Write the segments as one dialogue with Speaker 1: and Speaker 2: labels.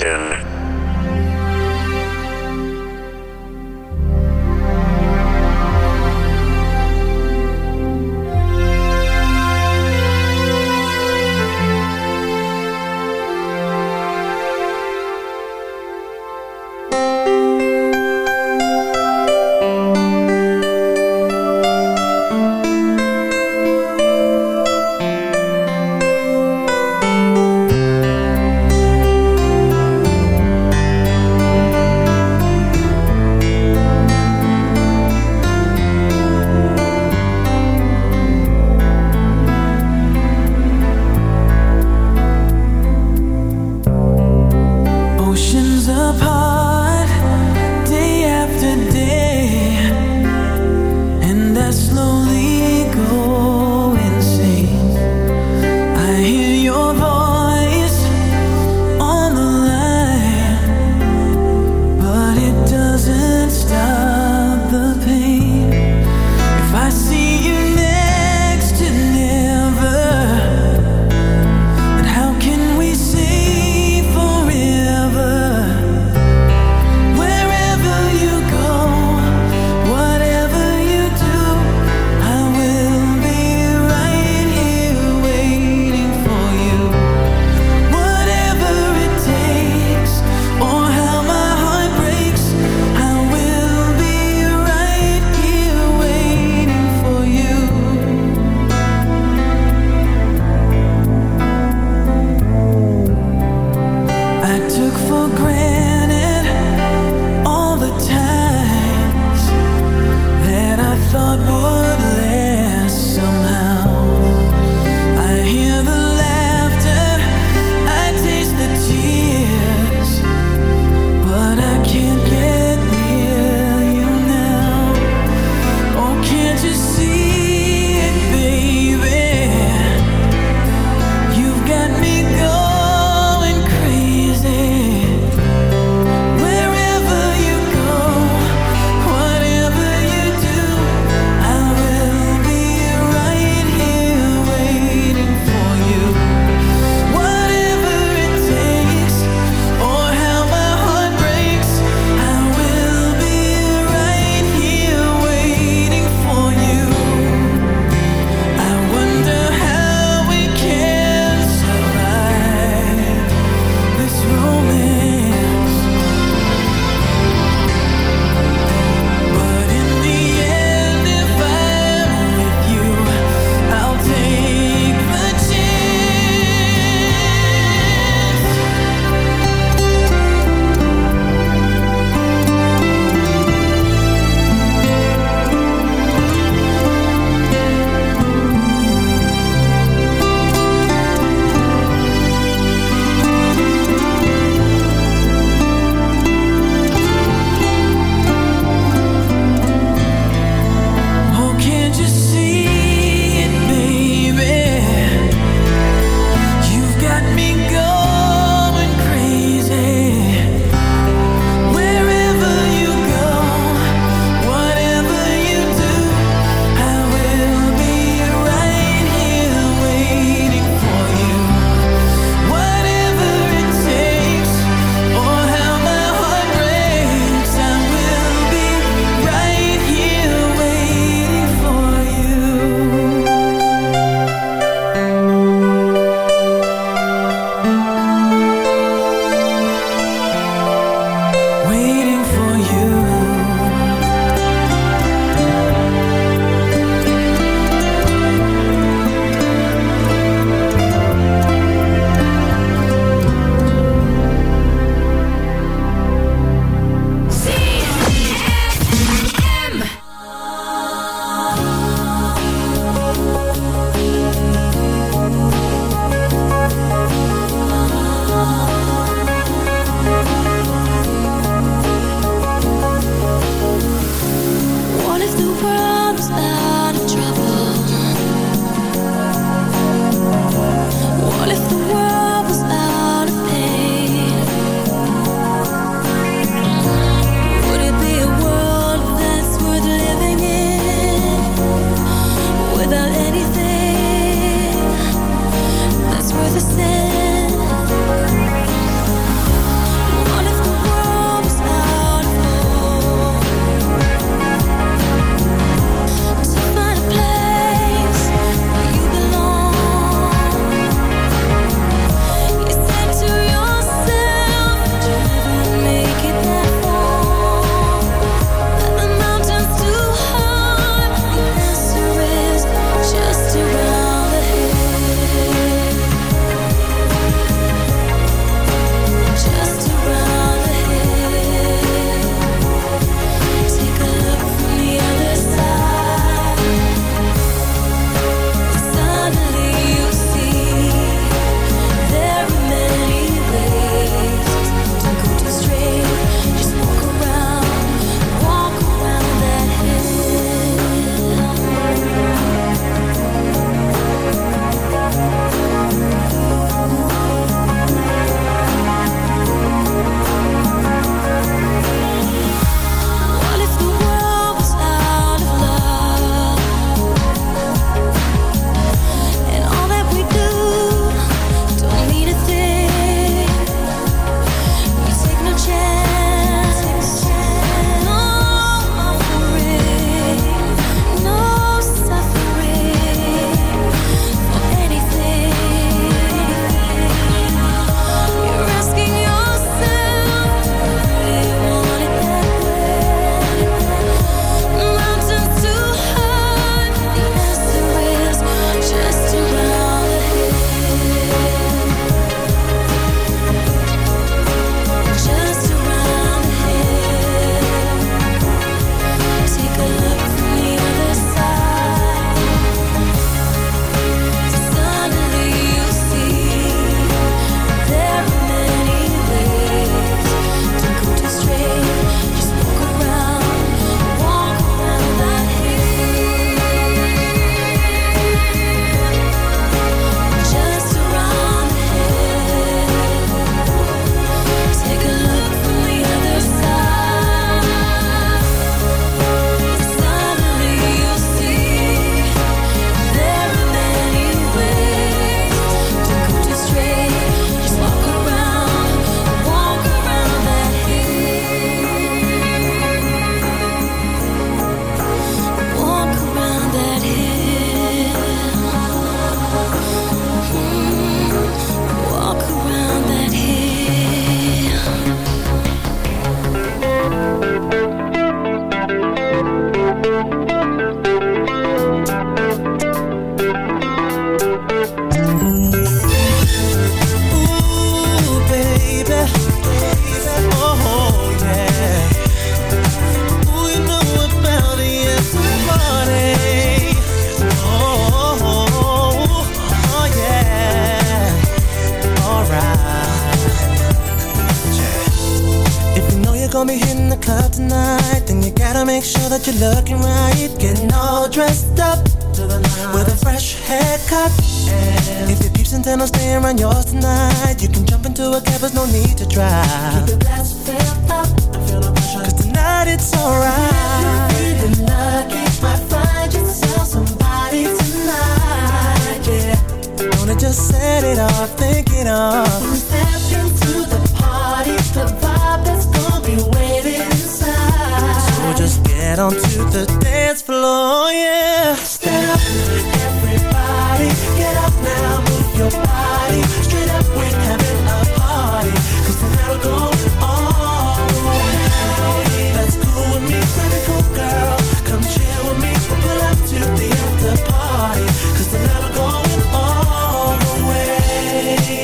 Speaker 1: Station.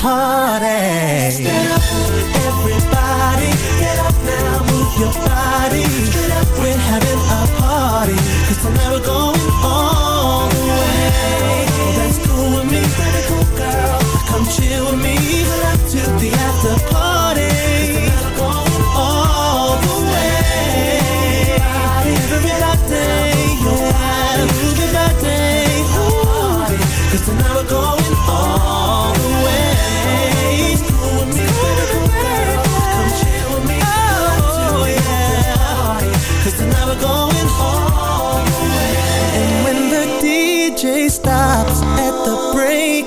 Speaker 1: party. Stand up, everybody, get up now, move your body. We're having a we're going all the way. Oh, me, cool girl. Come chill with me,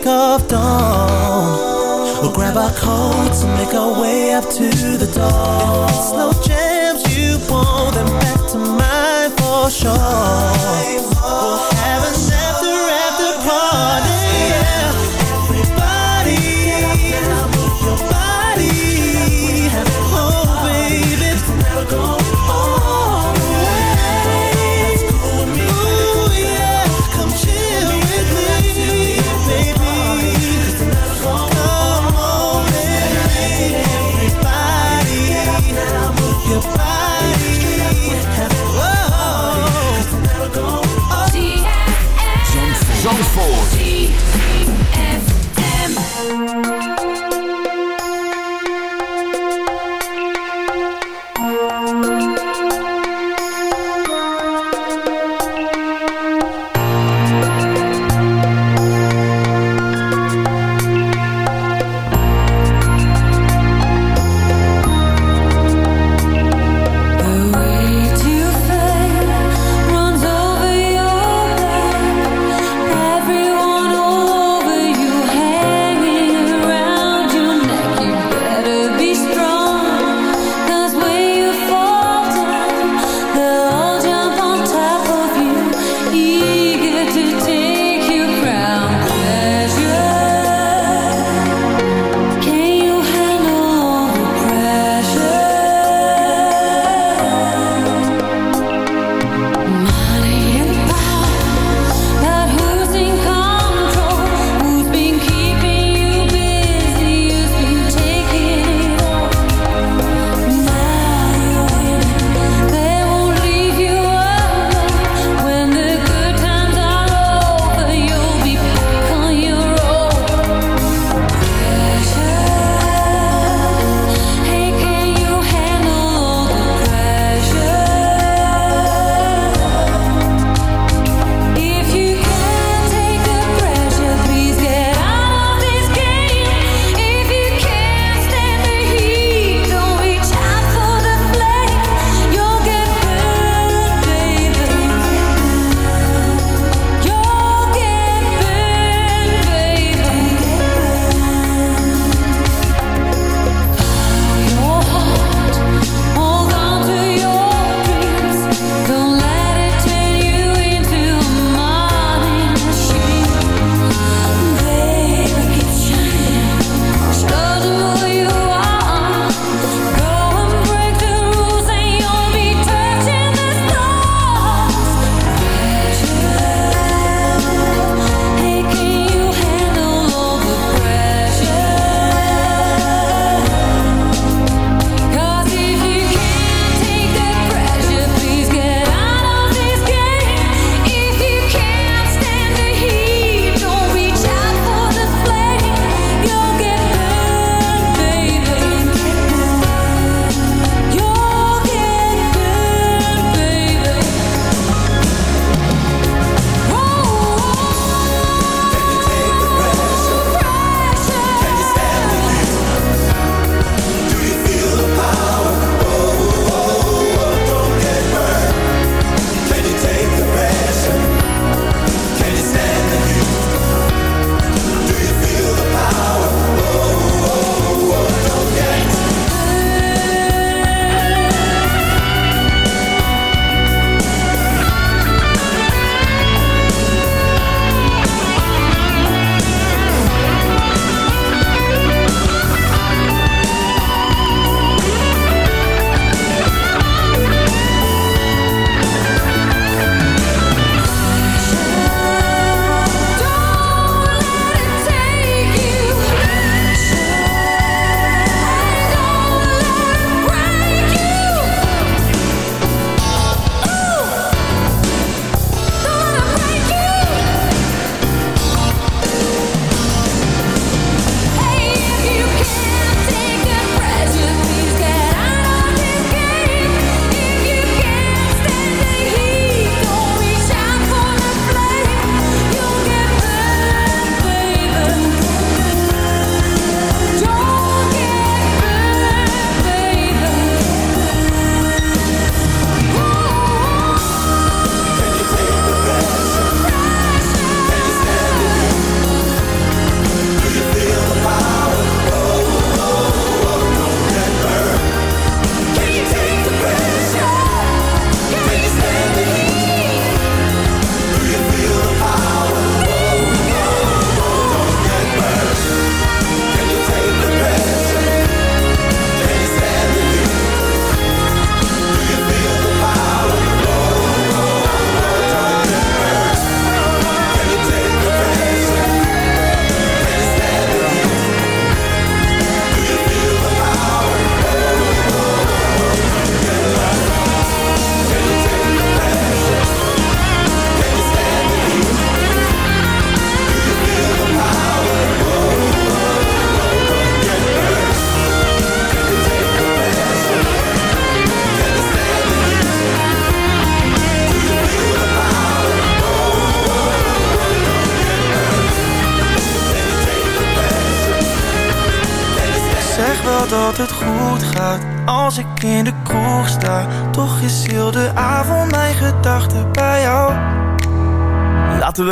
Speaker 1: break of dawn, we'll grab our coats and make our way up to the door. If it's slow jams you want, then back to mine for sure.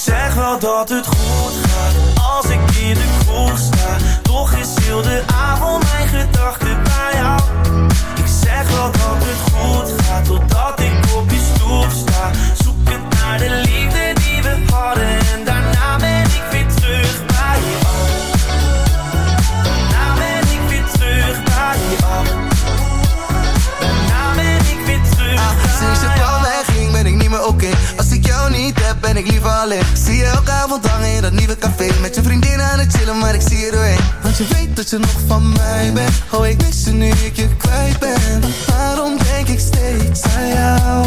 Speaker 1: Zeg wel dat het goed gaat als ik in de kroeg sta. Toch is heel de avond mijn gedachten bij jou. Ik zeg wel dat het goed gaat totdat ik op je stoep sta. Zoekend naar de liefde die we hadden
Speaker 2: Als ik jou niet heb ben ik liever alleen. Zie je elke avond hangen in dat nieuwe café. Met je vriendin aan het chillen maar ik zie je doorheen. Want je weet dat je nog van mij bent. Oh ik mis je nu ik je kwijt ben. Waarom denk ik steeds aan jou?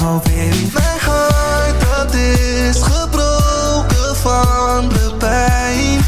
Speaker 2: Oh baby Mijn hart dat is gebroken van de pijn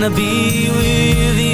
Speaker 3: wanna be with you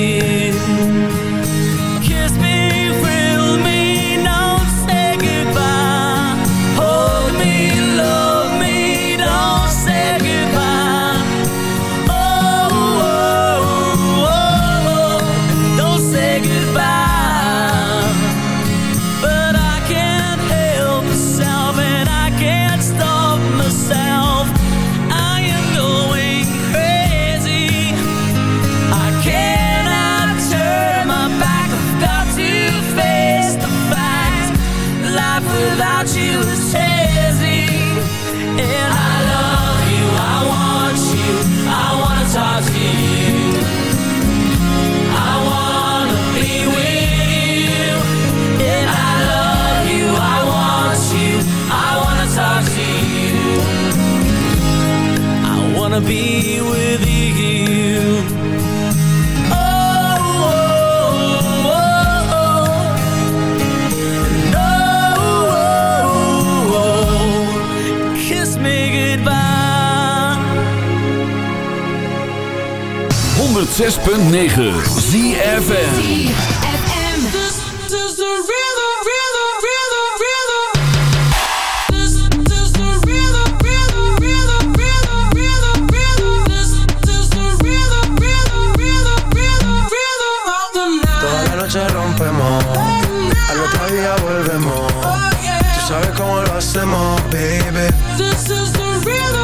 Speaker 4: 106.9
Speaker 5: ZFN sabes cómo lo hacemos, baby.
Speaker 6: This is the rhythm.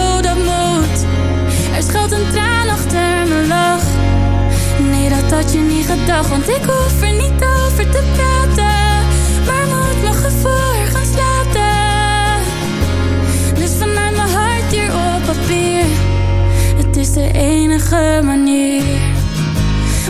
Speaker 7: Schuilt een traan achter lach. Nee, dat had je niet gedacht, want ik hoef er niet over te praten. Maar moet mijn gevoel gaan slapen. Dus vanuit mijn hart hier op papier. Het is de enige manier.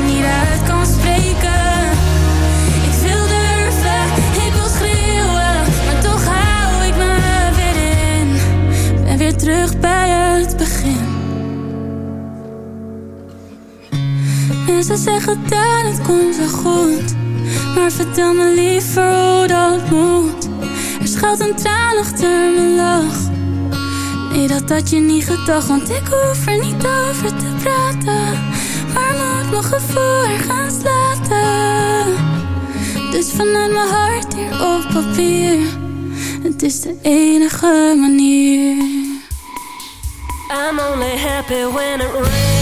Speaker 7: uit kan spreken. Ik wil durven, ik wil schreeuwen, maar toch hou ik me weer in. Ben weer terug bij het begin. Mensen zeggen dat het komt wel goed, maar vertel me liever hoe dat moet. Er schuilt een traan achter mijn lach. Nee, dat had je niet gedacht, want ik hoef er niet over te praten. Mijn gevoel er gaan slaten. Dus vanuit mijn hart hier op papier. Het is de enige manier.
Speaker 6: I'm only happy when it rains.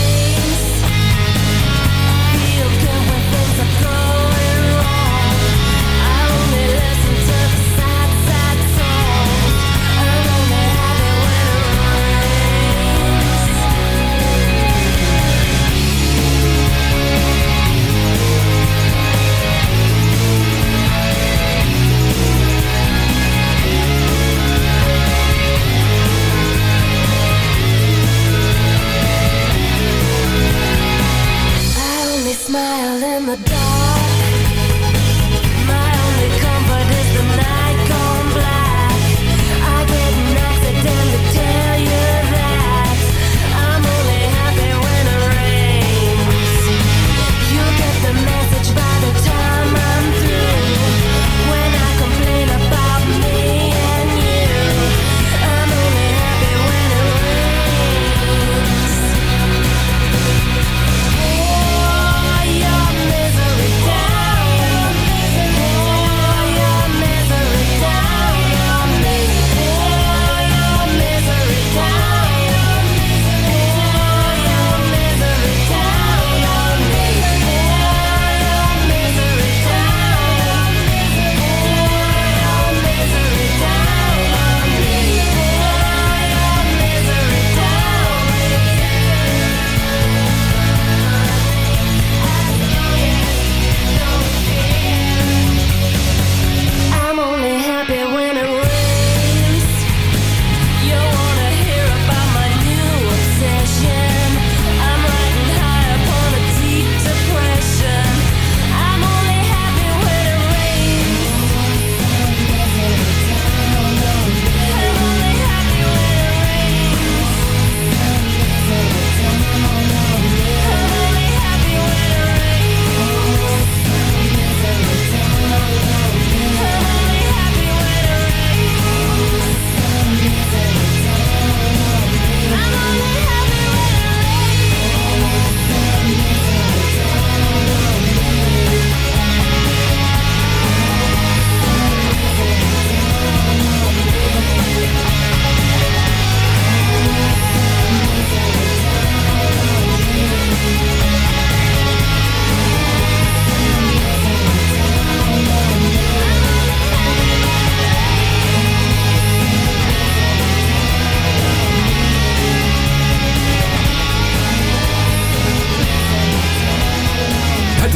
Speaker 6: the dark.